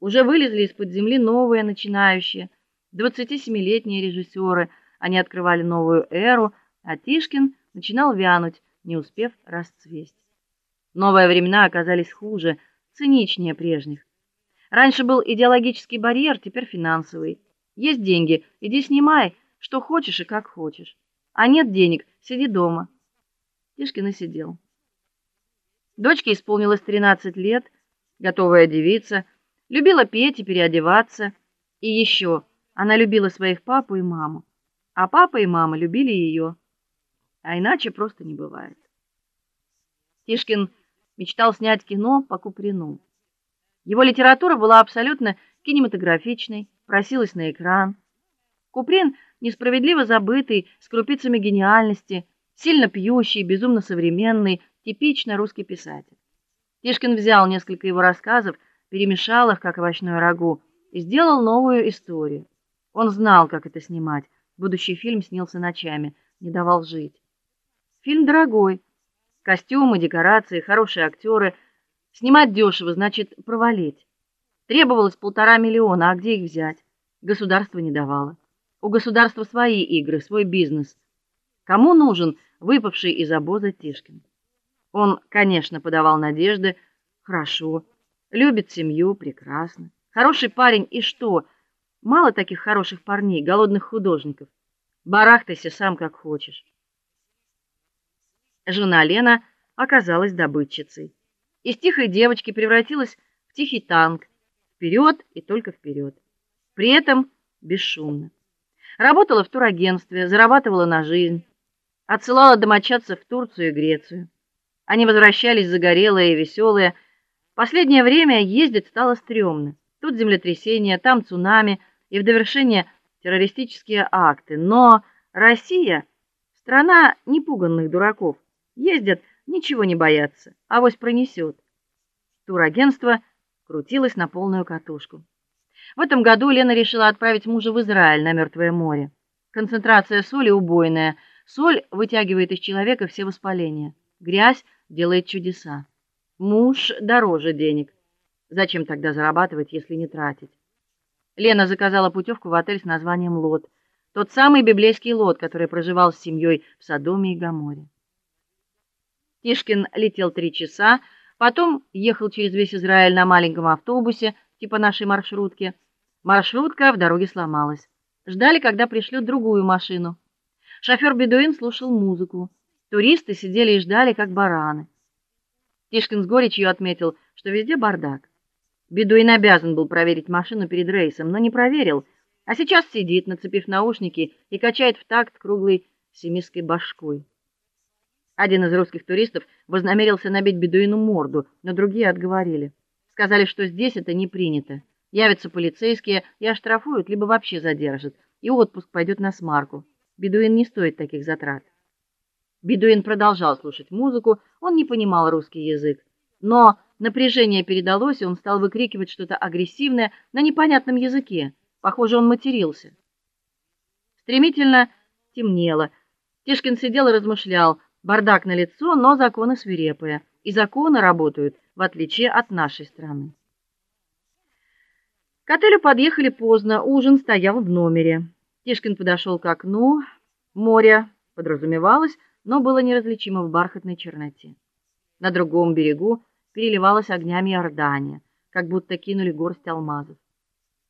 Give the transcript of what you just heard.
Уже вылезли из-под земли новые начинающие, 27-летние режиссеры. Они открывали новую эру, а Тишкин начинал вянуть, не успев расцвесть. Новые времена оказались хуже, циничнее прежних. Раньше был идеологический барьер, теперь финансовый. Есть деньги, иди снимай, что хочешь и как хочешь. А нет денег, сиди дома. Тишкин и сидел. Дочке исполнилось 13 лет, готовая девица, любила петь и переодеваться, и еще она любила своих папу и маму, а папа и мама любили ее. А иначе просто не бывает. Тишкин мечтал снять кино по Куприну. Его литература была абсолютно кинематографичной, просилась на экран. Куприн несправедливо забытый, с крупицами гениальности, сильно пьющий, безумно современный, типично русский писатель. Тишкин взял несколько его рассказов, перемешал их как овощное рагу и сделал новую историю. Он знал, как это снимать. Будущий фильм снился ночами, не давал жить. Фильм дорогой. Костюмы, декорации, хорошие актеры. Снимать дешево, значит, провалить. Требовалось полтора миллиона, а где их взять? Государство не давало. У государства свои игры, свой бизнес. Кому нужен выпавший из обоза Тишкин? Он, конечно, подавал надежды. Хорошо. Любит семью, прекрасно. Хороший парень и что? Мало таких хороших парней, голодных художников. Барахтайся сам как хочешь. Жена Лена оказалась добытчицей. Из тихой девочки превратилась в тихий танк, вперед и только вперед. При этом бесшумно. Работала в турагентстве, зарабатывала на жизнь, отсылала домочадцев в Турцию и Грецию. Они возвращались загорелые и веселые. Последнее время ездить стало стрёмно. Тут землетрясение, там цунами и в довершение террористические акты. Но Россия страна непуганных дураков. Ездят, ничего не боятся, авось пронесет. Турагентство крутилось на полную катушку. В этом году Лена решила отправить мужа в Израиль на Мертвое море. Концентрация соли убойная. Соль вытягивает из человека все воспаления. Грязь делает чудеса. Муж дороже денег. Зачем тогда зарабатывать, если не тратить? Лена заказала путевку в отель с названием Лот, тот самый библейский Лот, который проживал с семьей в Содоме и Гоморе. Тишкин летел три часа, потом ехал через весь Израиль на маленьком автобусе, типа нашей маршрутки. Маршрутка в дороге сломалась. Ждали, когда пришлют другую машину. Шофер бедуин слушал музыку. Туристы сидели и ждали, как бараны. Тишкин с горечью отметил, что везде бардак. Бедуин обязан был проверить машину перед рейсом, но не проверил, а сейчас сидит, нацепив наушники и качает в такт круглой семистской башкой. Один из русских туристов вознамерился набить бедуину морду, но другие отговорили. Сказали, что здесь это не принято. Явятся полицейские и оштрафуют, либо вообще задержат, и отпуск пойдет на смарку. Бедуин не стоит таких затрат. Бедуин продолжал слушать музыку, он не понимал русский язык, но Напряжение передалось, и он стал выкрикивать что-то агрессивное на непонятном языке. Похоже, он матерился. Стремительно темнело. Тишкин сидел и размышлял. Бардак на лицо, но законы свирепые, и законы работают в отличие от нашей страны. К отелю подъехали поздно, ужин стоял в номере. Тишкин подошел к окну. Море подразумевалось, но было неразличимо в бархатной черноте. На другом берегу переливалась огнями Иордания, как будто кинули горсть алмазов.